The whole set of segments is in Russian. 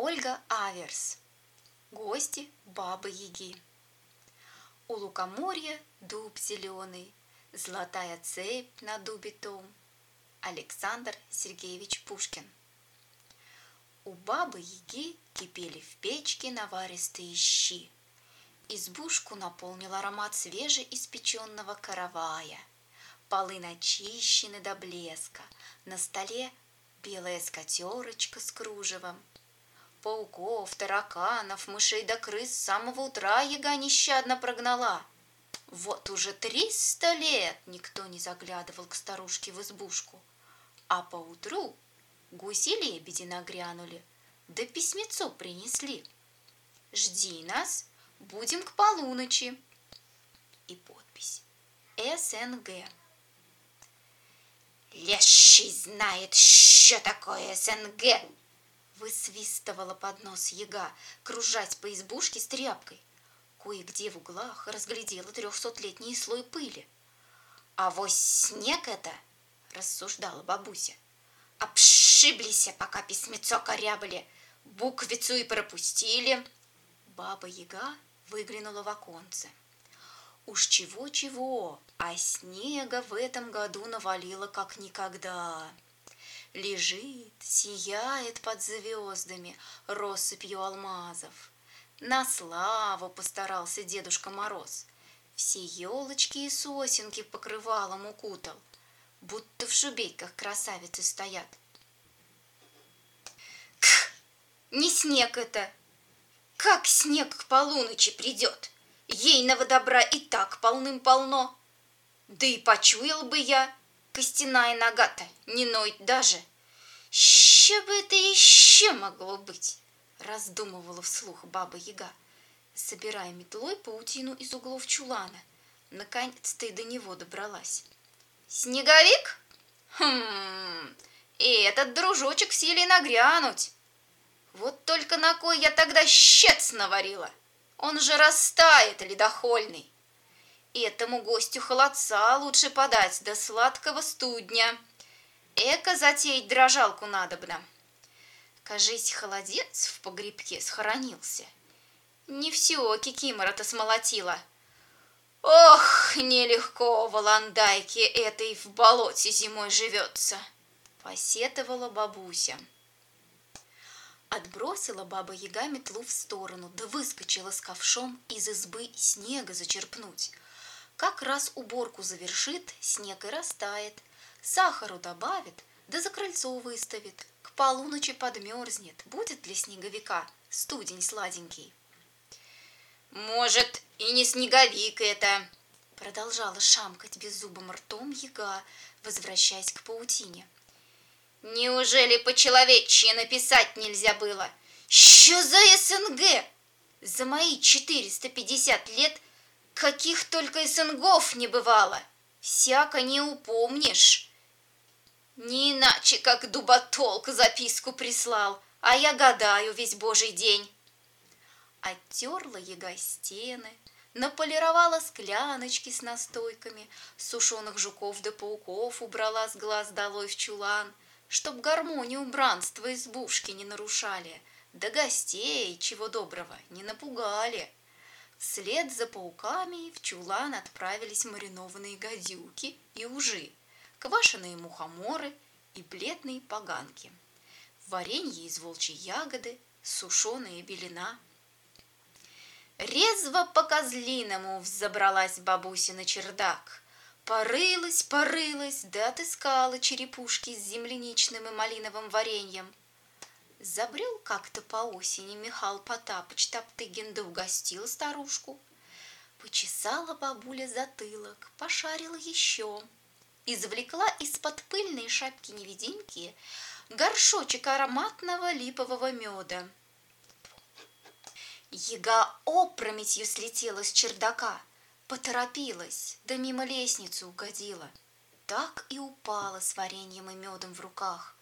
Ольга Аверс. Гости Бабы-Яги. У лукоморья дуб зеленый, Золотая цепь на дубе том. Александр Сергеевич Пушкин. У Бабы-Яги кипели в печке наваристые щи. Избушку наполнил аромат свежеиспеченного каравая. Полы начищены до блеска, на столе белая скатерочка с кружевом. Пауков, тараканов, мышей да крыс с самого утра яга нещадно прогнала. Вот уже триста лет никто не заглядывал к старушке в избушку, а поутру гуси-лебеди нагрянули, да письмецо принесли. Жди нас, будем к полуночи. И подпись СНГ. Леший знает, что такое СНГ, высвистывала под нос яга, кружась по избушке с тряпкой. Кое-где в углах разглядела трехсотлетний слой пыли. А вось снег это, рассуждала бабуся. Обшиблися, пока письмецо корябли, буквицу и пропустили. Баба-яга выглянула в оконце. Уж чего-чего, а снега в этом году навалило как никогда. Лежит, сияет под звездами россыпью алмазов. На славу постарался Дедушка Мороз. Все елочки и сосенки покрывалом укутал, будто в шубейках красавицы стоят. Кх! Не снег это! Как снег к полуночи придет? Ейного добра и так полным-полно. Да и почуял бы я, костяная нога-то не ноет даже. Что бы это еще могло быть? Раздумывала вслух баба-яга, собирая метлой паутину из углов чулана. Наконец-то и до него добралась. Снеговик? Хм, и этот дружочек силе нагрянуть. Вот только на кой я тогда щец наварила? Он же растает, ледохольный. Этому гостю холодца лучше подать до сладкого студня. Эко затеять дрожалку надобно. Кажись, холодец в погребке схоронился. Не все кикимора-то смолотила. Ох, нелегко воландайке этой в болоте зимой живется, посетовала бабуся. Отбросила баба Яга метлу в сторону, да выскочила с ковшом из избы снега зачерпнуть. Как раз уборку завершит, снег и растает. Сахару добавит, да за крыльцо выставит. К полуночи подмерзнет, будет для снеговика студень сладенький. Может, и не снеговик это, продолжала шамкать беззубым ртом яга, возвращаясь к паутине. Неужели по-человечьи написать нельзя было? Что за СНГ? За мои 450 лет каких только СНГов не бывало. Всяко не упомнишь. Не иначе, как дуботолк записку прислал, а я гадаю весь божий день. Оттерла яга стены, наполировала скляночки с настойками, сушеных жуков да пауков убрала с глаз долой в чулан – чтоб гармонию убранства избушки не нарушали, да гостей, чего доброго, не напугали. Вслед за пауками в чулан отправились маринованные гадюки и ужи, квашеные мухоморы и бледные поганки, варенье из волчьей ягоды, сушеная белина. Резво по-козлиному взобралась бабуся на чердак – Порылась, порылась, да отыскала черепушки с земляничным и малиновым вареньем. Забрел как-то по осени Михал Потапыч Топтыгин да угостил старушку. Почесала бабуля затылок, пошарила еще. Извлекла из-под пыльной шапки-невидимки горшочек ароматного липового меда. Яга опрометью слетела с чердака – Поторопилась, да мимо лестницы угодила. Так и упала с вареньем и медом в руках.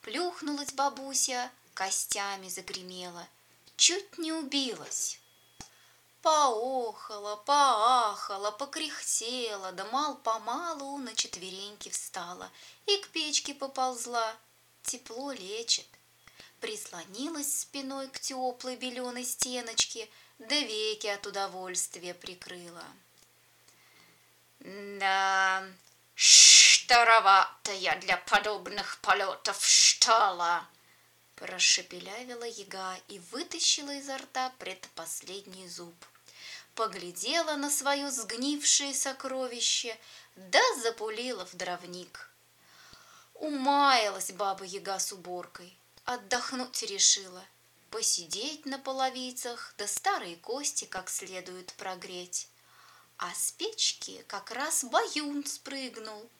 Плюхнулась бабуся, костями загремела. Чуть не убилась. Поохала, поахала, покряхтела, да мал-помалу на четвереньки встала и к печке поползла. Тепло лечит. прислонилась спиной к теплой беленой стеночке, да веки от удовольствия прикрыла. Да, старовато я для подобных полетов штала, прошепелявила яга и вытащила изо рта предпоследний зуб. Поглядела на свое сгнившее сокровище, да запулила в дровник. Умаялась баба яга с уборкой, отдохнуть решила, посидеть на половицах, да старые кости как следует прогреть. А с печки как раз баюн спрыгнул.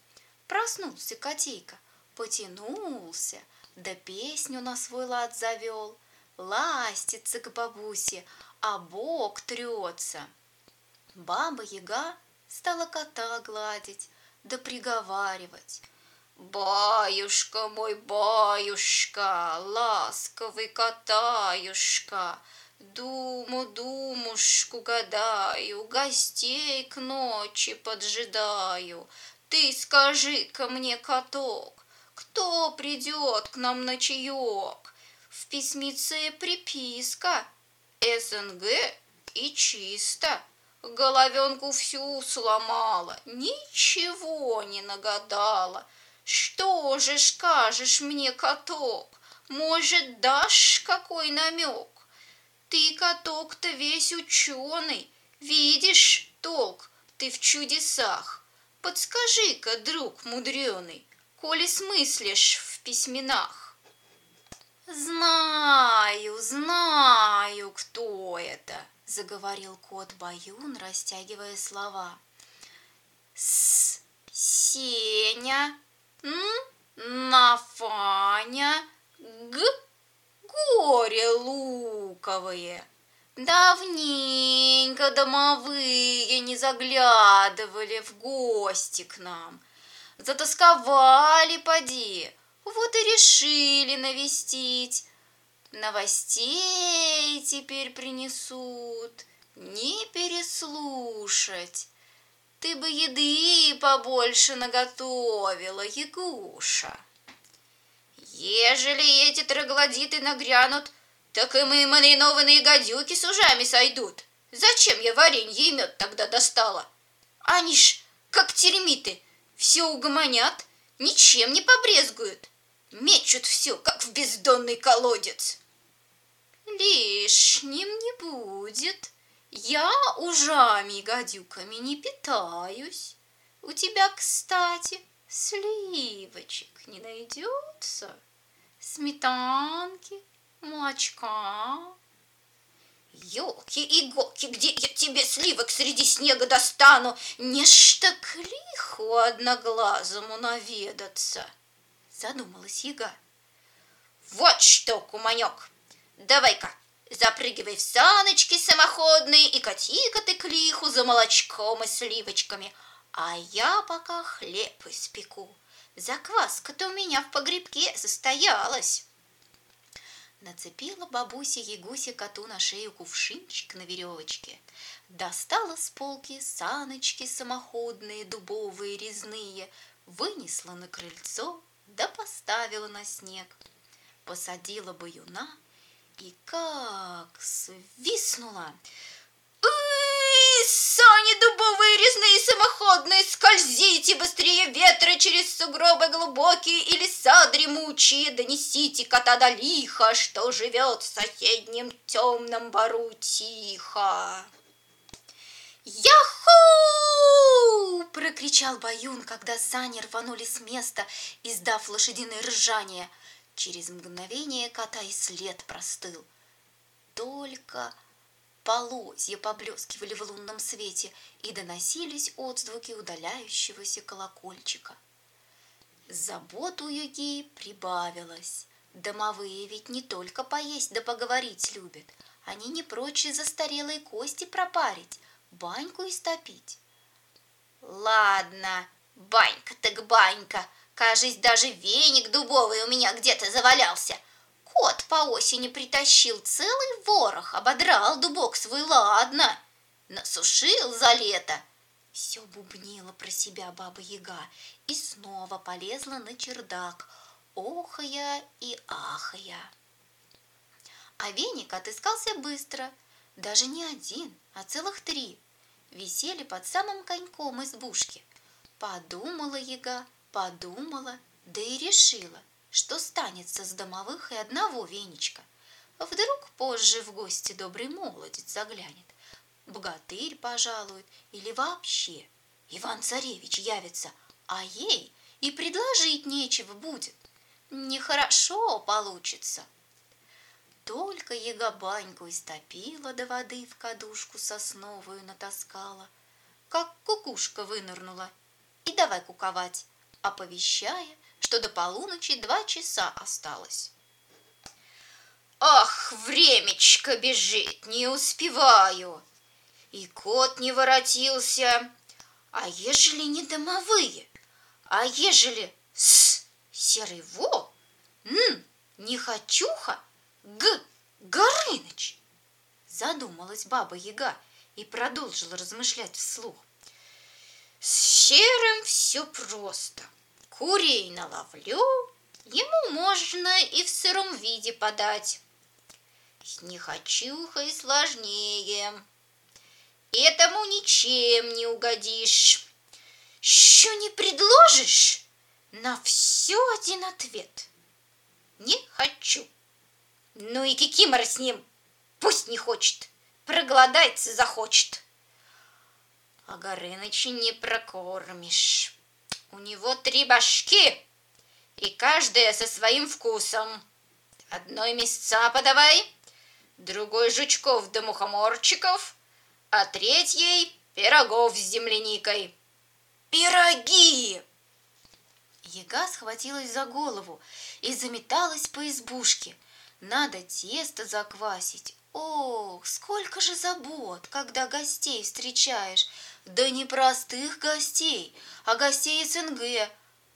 Проснулся котейка, потянулся, да песню на свой лад завел. Ластится к бабусе, а бок трется. Баба-яга стала кота гладить, да приговаривать. Баюшка мой, баюшка, ласковый котаюшка, Думу, думушку гадаю, гостей к ночи поджидаю. Ты скажи-ка мне, каток, кто придет к нам на чаек? В письмеце приписка, СНГ и чисто. Головенку всю сломала, ничего не нагадала. Что же скажешь мне, каток? Может, дашь какой намек? Ты, каток-то, весь ученый, видишь толк ты в чудесах. Подскажи-ка, друг мудреный, коли смыслишь в письменах. Знаю, знаю, кто это, заговорил кот Баюн, растягивая слова. С, Сеня, Н, Нафаня, Г, горе луковые. Давненько домовые не заглядывали в гости к нам. Затасковали поди, вот и решили навестить. Новостей теперь принесут, не переслушать. Ты бы еды побольше наготовила, Ягуша. Ежели эти троглодиты нагрянут, так и мы маринованные гадюки с ужами сойдут. Зачем я варенье и мед тогда достала? Они ж, как термиты, все угомонят, ничем не побрезгуют. Мечут все, как в бездонный колодец. Лишним не будет. Я ужами и гадюками не питаюсь. У тебя, кстати, сливочек не найдется? сметанки, молочка. Елки-иголки, где я тебе сливок среди снега достану? Не ж так лихо одноглазому наведаться, задумалась яга. Вот что, куманек, давай-ка, запрыгивай в саночки самоходные и кати-ка ты к лиху за молочком и сливочками, а я пока хлеб испеку. Закваска-то у меня в погребке состоялась. Нацепила бабуся Ягуся коту на шею кувшинчик на веревочке. Достала с полки саночки самоходные, дубовые, резные, вынесла на крыльцо, да поставила на снег. Посадила баюна и как свистнула – сани дубовые, резные, самоходные, скользите быстрее ветра через сугробы глубокие и леса дремучие, донесите кота до лиха, что живет в соседнем темном бару тихо. «Яху!» – прокричал Баюн, когда сани рванули с места, издав лошадиное ржание. Через мгновение кота и след простыл. Только полозья поблескивали в лунном свете и доносились отзвуки удаляющегося колокольчика. Забот у Юги прибавилось. Домовые ведь не только поесть да поговорить любят, они не прочь застарелые кости пропарить, баньку истопить. Ладно, банька так банька, кажись, даже веник дубовый у меня где-то завалялся – Кот по осени притащил целый ворох, ободрал дубок свой ладно, насушил за лето. Все бубнила про себя баба-яга и снова полезла на чердак, охая и ахая. А веник отыскался быстро, даже не один, а целых три. Висели под самым коньком избушки. Подумала яга, подумала, да и решила, что станется с домовых и одного веничка. Вдруг позже в гости добрый молодец заглянет, богатырь пожалует или вообще Иван-царевич явится, а ей и предложить нечего будет. Нехорошо получится. Только яга баньку истопила до воды в кадушку сосновую натаскала, как кукушка вынырнула, и давай куковать, оповещая, что до полуночи два часа осталось. Ах, времечко бежит, не успеваю. И кот не воротился. А ежели не домовые? А ежели с серый во? Н, не хочуха? Г, Горыныч. Задумалась баба Яга и продолжила размышлять вслух. С серым все просто. Курей наловлю, ему можно и в сыром виде подать. С нехочухой сложнее. Этому ничем не угодишь. Что не предложишь? На все один ответ. Не хочу. Ну и кикимора с ним. Пусть не хочет. Проголодается захочет. А Горыныча не прокормишь. У него три башки, и каждая со своим вкусом. Одной мясца подавай, другой жучков да мухоморчиков, а третьей пирогов с земляникой. Пироги! Яга схватилась за голову и заметалась по избушке. Надо тесто заквасить. Ох, сколько же забот, когда гостей встречаешь. Да не простых гостей, а гостей СНГ.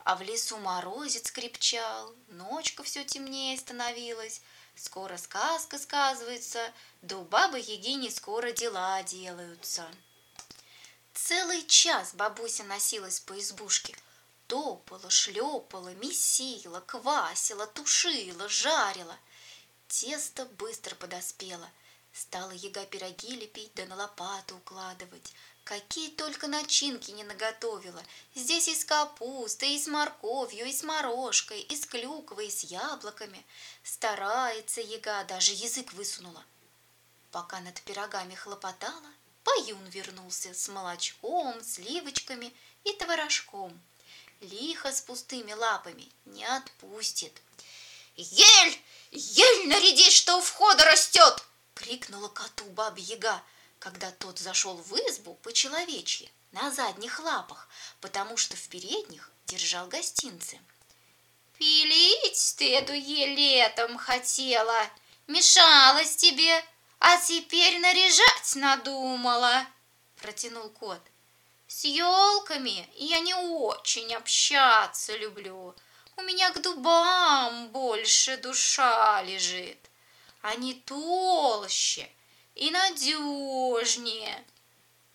А в лесу морозец крепчал, ночка все темнее становилась. Скоро сказка сказывается, да у бабы Егини скоро дела делаются. Целый час бабуся носилась по избушке. Топала, шлепала, месила, квасила, тушила, жарила. Тесто быстро подоспело. Стала яга пироги лепить да на лопату укладывать. Какие только начинки не наготовила. Здесь и с капустой, и с морковью, и с морожкой, и с клюквой, и с яблоками. Старается яга, даже язык высунула. Пока над пирогами хлопотала, Паюн вернулся с молочком, сливочками и творожком. Лихо с пустыми лапами не отпустит. «Ель! Ель наряди, что у входа растет!» — крикнула коту баба-яга — когда тот зашел в избу по-человечьи, на задних лапах, потому что в передних держал гостинцы. «Пилить ты эту летом хотела, мешалась тебе, а теперь наряжать надумала», — протянул кот. «С елками я не очень общаться люблю, у меня к дубам больше душа лежит, они толще, и надежнее.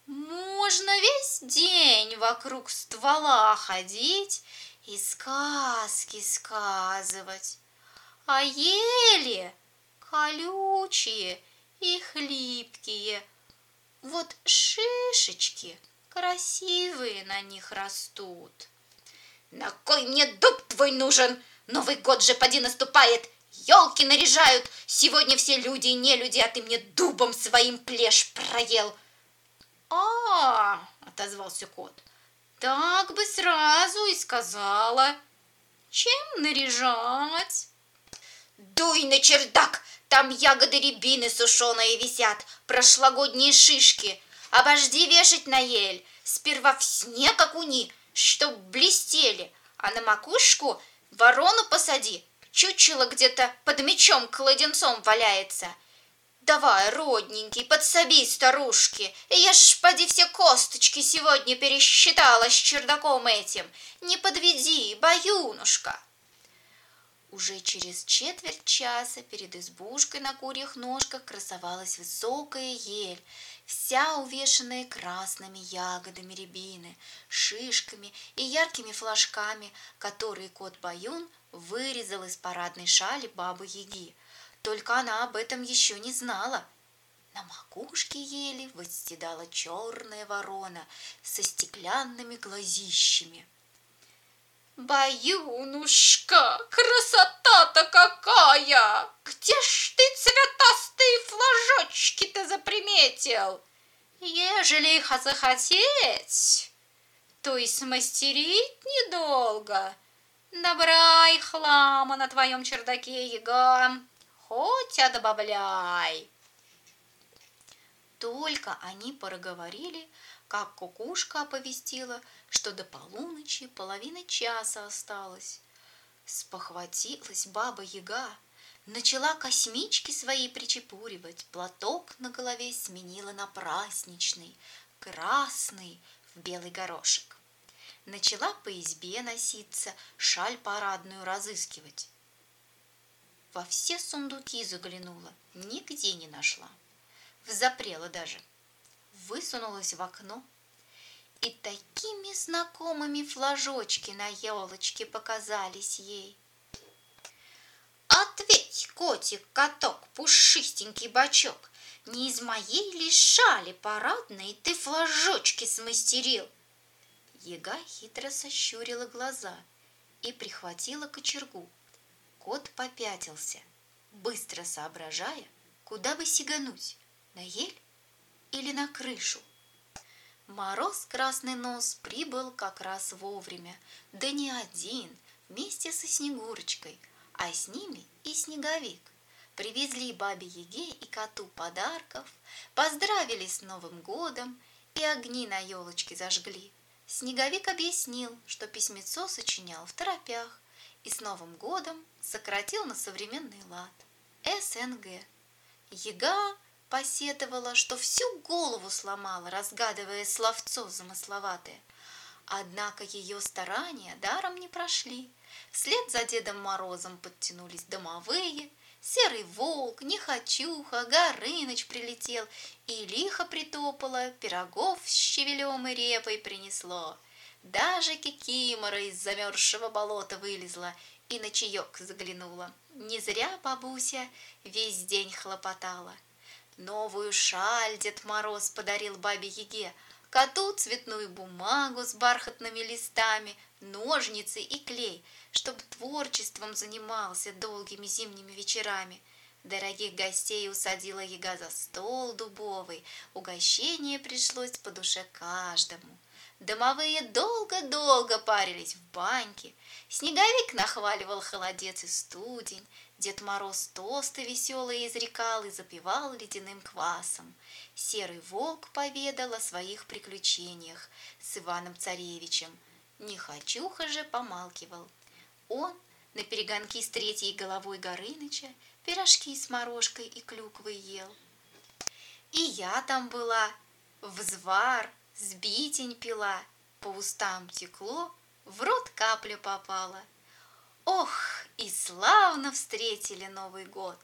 Можно весь день вокруг ствола ходить и сказки сказывать. А ели колючие и хлипкие. Вот шишечки красивые на них растут. На кой мне дуб твой нужен? Новый год же поди наступает, елки наряжают. Сегодня все люди и не люди, а ты мне дубом своим плешь проел. А, отозвался кот. Так бы сразу и сказала. Чем наряжать? Дуй на чердак, там ягоды рябины сушеные висят, прошлогодние шишки. Обожди вешать на ель, сперва в снег окуни, чтоб блестели, а на макушку ворону посади, Чучело где-то под мечом кладенцом валяется. Давай, родненький, подсоби старушки. Я ж поди все косточки сегодня пересчитала с чердаком этим. Не подведи, баюнушка. Уже через четверть часа перед избушкой на курьих ножках красовалась высокая ель, вся увешанная красными ягодами рябины, шишками и яркими флажками, которые кот Баюн вырезал из парадной шали бабы Яги. Только она об этом еще не знала. На макушке ели восседала черная ворона со стеклянными глазищами. «Баюнушка, красота-то какая! Где ж ты цветастые флажочки-то заприметил? Ежели их захотеть, то и смастерить недолго. Добрай хлама на твоем чердаке, яга, хоть добавляй. Только они проговорили, как кукушка оповестила, что до полуночи половина часа осталось. Спохватилась баба-яга, начала космички свои причепуривать, платок на голове сменила на праздничный, красный в белый горошек. Начала по избе носиться, шаль парадную разыскивать. Во все сундуки заглянула, нигде не нашла. Взапрела даже. Высунулась в окно, и такими знакомыми флажочки на елочке показались ей. Ответь, котик-каток, пушистенький бачок, Не из моей ли шали парадной ты флажочки смастерил? Ега хитро сощурила глаза и прихватила кочергу. Кот попятился, быстро соображая, куда бы сигануть, на ель или на крышу. Мороз Красный Нос прибыл как раз вовремя, да не один, вместе со Снегурочкой, а с ними и Снеговик. Привезли бабе Еге и коту подарков, поздравили с Новым годом и огни на елочке зажгли. Снеговик объяснил, что письмецо сочинял в торопях и с Новым годом сократил на современный лад – СНГ. Ега посетовала, что всю голову сломала, разгадывая словцо замысловатое. Однако ее старания даром не прошли. Вслед за Дедом Морозом подтянулись домовые, Серый волк, Нехочуха, Горыныч прилетел и лихо притопало, пирогов с щавелем и репой принесло. Даже кикимора из замерзшего болота вылезла и на чаек заглянула. Не зря бабуся весь день хлопотала. Новую шаль Дед Мороз подарил бабе Яге, коту цветную бумагу с бархатными листами, ножницы и клей, чтобы творчеством занимался долгими зимними вечерами. Дорогих гостей усадила яга за стол дубовый, угощение пришлось по душе каждому. Домовые долго-долго парились в баньке, Снеговик нахваливал холодец и студень, Дед Мороз тосты веселые изрекал и запивал ледяным квасом. Серый волк поведал о своих приключениях с Иваном Царевичем. Нехочуха же помалкивал. Он на перегонки с третьей головой Горыныча пирожки с морожкой и клюквой ел. И я там была, взвар, сбитень пила, по устам текло, в рот капля попала. Ох, и славно встретили Новый год!